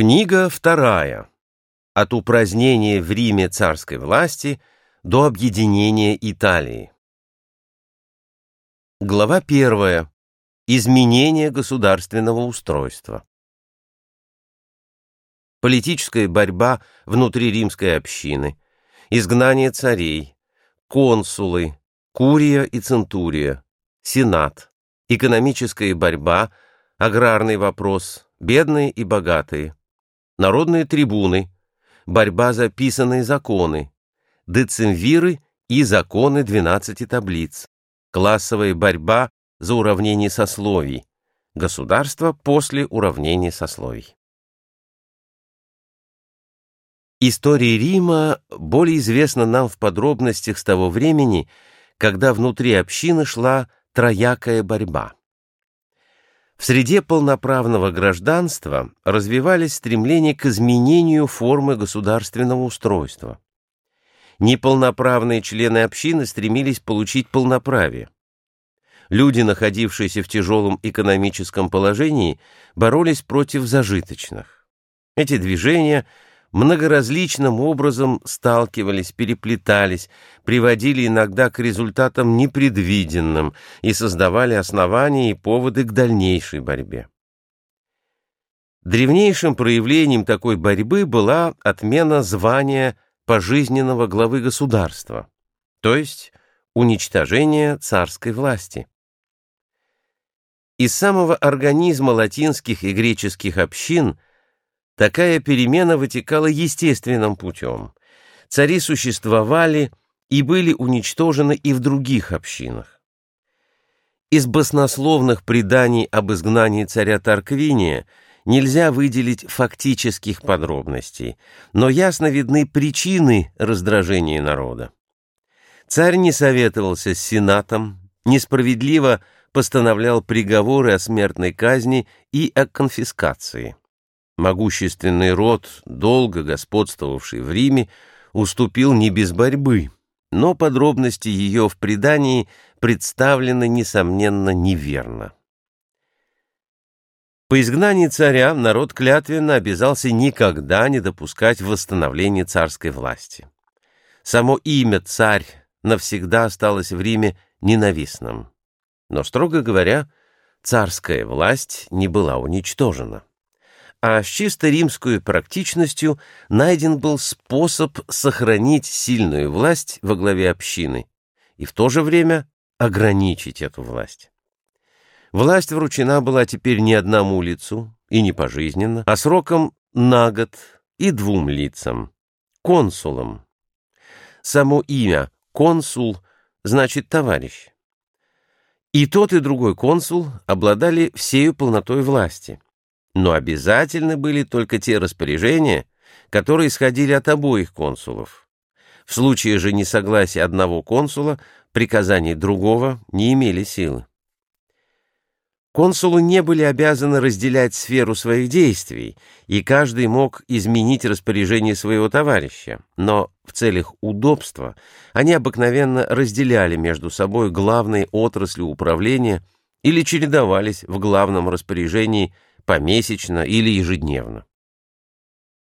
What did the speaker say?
Книга вторая. От упразднения в Риме царской власти до объединения Италии. Глава первая. Изменение государственного устройства. Политическая борьба внутри римской общины, изгнание царей, консулы, курия и центурия, сенат, экономическая борьба, аграрный вопрос, бедные и богатые – народные трибуны, борьба за писанные законы, децимвиры и законы 12 таблиц, классовая борьба за уравнение сословий, государство после уравнения сословий. История Рима более известна нам в подробностях с того времени, когда внутри общины шла троякая борьба. В среде полноправного гражданства развивались стремления к изменению формы государственного устройства. Неполноправные члены общины стремились получить полноправие. Люди, находившиеся в тяжелом экономическом положении, боролись против зажиточных. Эти движения – многоразличным образом сталкивались, переплетались, приводили иногда к результатам непредвиденным и создавали основания и поводы к дальнейшей борьбе. Древнейшим проявлением такой борьбы была отмена звания пожизненного главы государства, то есть уничтожение царской власти. Из самого организма латинских и греческих общин – Такая перемена вытекала естественным путем. Цари существовали и были уничтожены и в других общинах. Из баснословных преданий об изгнании царя Тарквиния нельзя выделить фактических подробностей, но ясно видны причины раздражения народа. Царь не советовался с сенатом, несправедливо постановлял приговоры о смертной казни и о конфискации. Могущественный род, долго господствовавший в Риме, уступил не без борьбы, но подробности ее в предании представлены, несомненно, неверно. По изгнании царя народ клятвенно обязался никогда не допускать восстановления царской власти. Само имя «царь» навсегда осталось в Риме ненавистным. Но, строго говоря, царская власть не была уничтожена а с чисто римской практичностью найден был способ сохранить сильную власть во главе общины и в то же время ограничить эту власть. Власть вручена была теперь не одному лицу и не пожизненно, а сроком на год и двум лицам — консулам. Само имя «консул» значит «товарищ». И тот, и другой консул обладали всею полнотой власти — но обязательны были только те распоряжения, которые исходили от обоих консулов. В случае же несогласия одного консула приказания другого не имели силы. Консулы не были обязаны разделять сферу своих действий, и каждый мог изменить распоряжение своего товарища, но в целях удобства они обыкновенно разделяли между собой главные отрасли управления или чередовались в главном распоряжении помесячно или ежедневно.